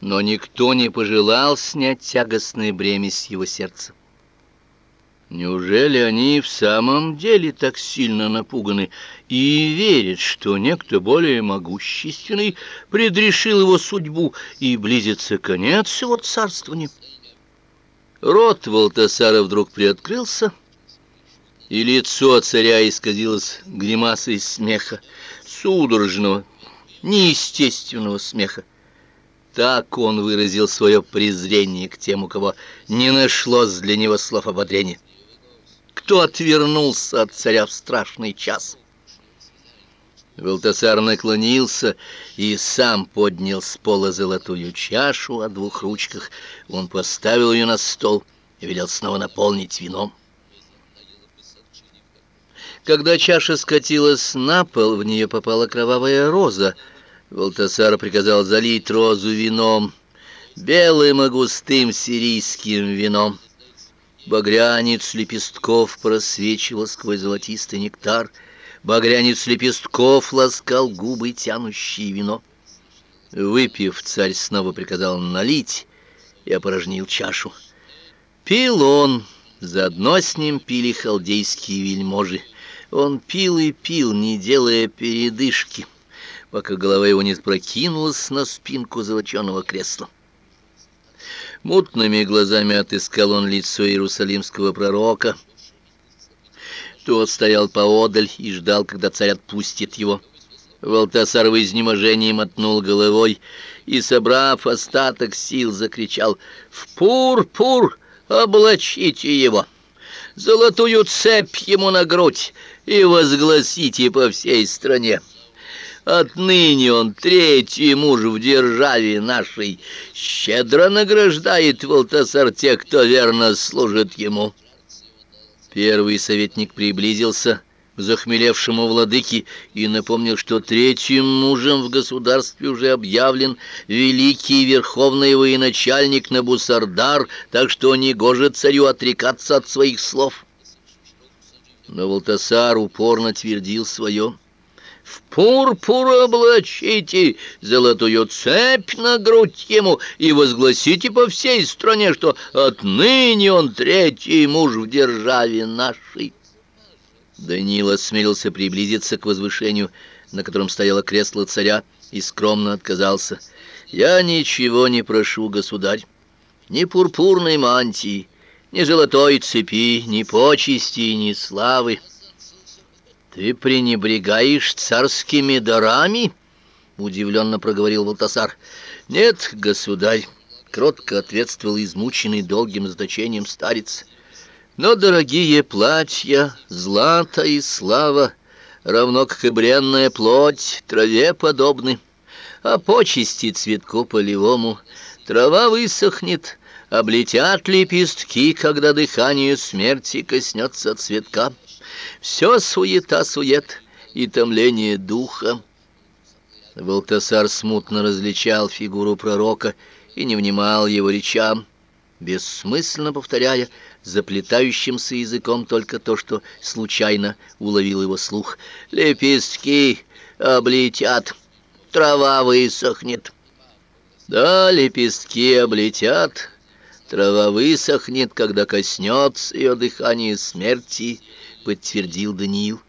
но никто не пожелал снять тягостное бремя с его сердца. Неужели они в самом деле так сильно напуганы и верят, что некто более могущественный предрешил его судьбу и близится конец его царствования? Рот Валтасара вдруг приоткрылся, и лицо царя исказилось гримасой смеха, судорожного, неестественного смеха. Так он выразил свое презрение к тем, у кого не нашлось для него слов ободрения кто отвернулся от царя в страшный час. Валтасар наклонился и сам поднял с пола золотую чашу о двух ручках. Он поставил ее на стол и велел снова наполнить вином. Когда чаша скатилась на пол, в нее попала кровавая роза. Валтасар приказал залить розу вином, белым и густым сирийским вином. Багрянец лепестков просвечивал сквозь золотистый нектар, Багрянец лепестков ласкал губы, тянущие вино. Выпив, царь снова приказал налить и опорожнил чашу. Пил он, заодно с ним пили халдейские вельможи. Он пил и пил, не делая передышки, пока голова его не прокинулась на спинку золоченого кресла. Мутными глазами отыскал он лицо иерусалимского пророка. Тот стоял поодаль и ждал, когда царь отпустит его. Валтасар в изнеможении мотнул головой и, собрав остаток сил, закричал «В пур-пур облачите его! Золотую цепь ему на грудь и возгласите по всей стране!» Отныне он третий муж в державе нашей. Щедро награждает Валтасар тех, кто верно служит ему. Первый советник приблизился к захмелевшему владыке и напомнил, что третьим мужем в государстве уже объявлен великий верховный военачальник Набусардар, так что не гоже царю отрекаться от своих слов. Но Валтасар упорно твердил свое — в пурпур облачите золотую цепь на грудь ему и возгласите по всей стране, что отныне он третий муж в державе нашей. Даниил осмелился приблизиться к возвышению, на котором стояло кресло царя, и скромно отказался. «Я ничего не прошу, государь, ни пурпурной мантии, ни золотой цепи, ни почести, ни славы». «Ты пренебрегаешь царскими дарами?» — удивленно проговорил Валтасар. «Нет, государь», — кротко ответствовал измученный долгим значением старец. «Но дорогие платья, злато и слава, равно как и бренная плоть, траве подобны, а почести цветку полевому, трава высохнет». Облетят лепестки, когда дыхание смерти коснется цветка. Все суета-сует и томление духа. Волтасар смутно различал фигуру пророка и не внимал его речам, бессмысленно повторяя заплетающимся языком только то, что случайно уловил его слух. «Лепестки облетят, трава высохнет». «Да, лепестки облетят, трава высохнет, когда коснется ее дыхание смерти», — подтвердил Даниил.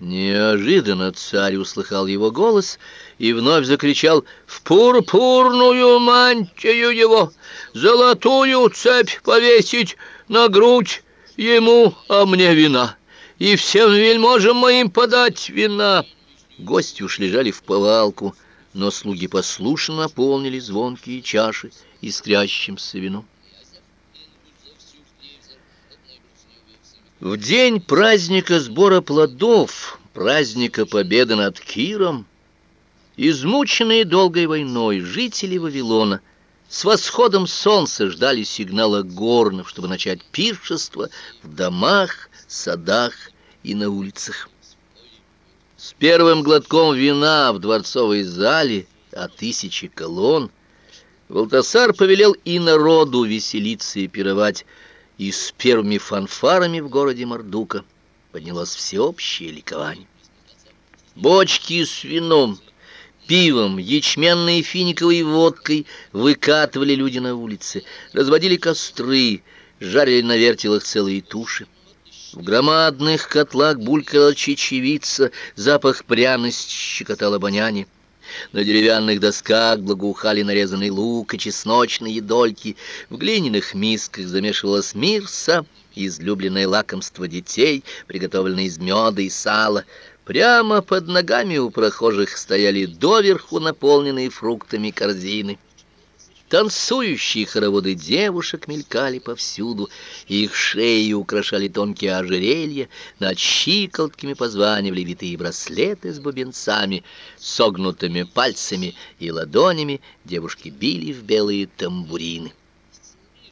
Неожиданно царь услыхал его голос и вновь закричал «В пурпурную мантию его, золотую цепь повесить на грудь ему, а мне вина, и всем вельможам моим подать вина». Гости уж лежали в повалку, но слуги послушно наполнили звонкие чаши искрящимся вином. В день праздника сбора плодов, праздника победы над Киром, измученные долгой войной жители Вавилона с восходом солнца ждали сигнала горнов, чтобы начать пиршество в домах, садах и на улицах. С первым глотком вина в дворцовой зале о тысячи колонн Валтасар повелел и народу веселиться и пировать, и с первыми фанфарами в городе Мордука поднялось всеобщее ликование. Бочки с вином, Пивом, ячменной и финиковой водкой выкатывали люди на улице, разводили костры, жарили на вертелах целые туши. В громадных котлах булькала чечевица, запах пряности щекотал обоняние. На деревянных досках благоухали нарезанный лук и чесночные дольки. В глиняных мисках замешивалась мирса, излюбленное лакомство детей, приготовленное из меда и сала. Прямо под ногами у прохожих стояли доверху наполненные фруктами корзины. Танцующие хороводы девушек мелькали повсюду, их шеи украшали тонкие ожерелья, над щиколотками позванивали витые браслеты с бубенцами, согнутыми пальцами и ладонями девушки били в белые тамбурины.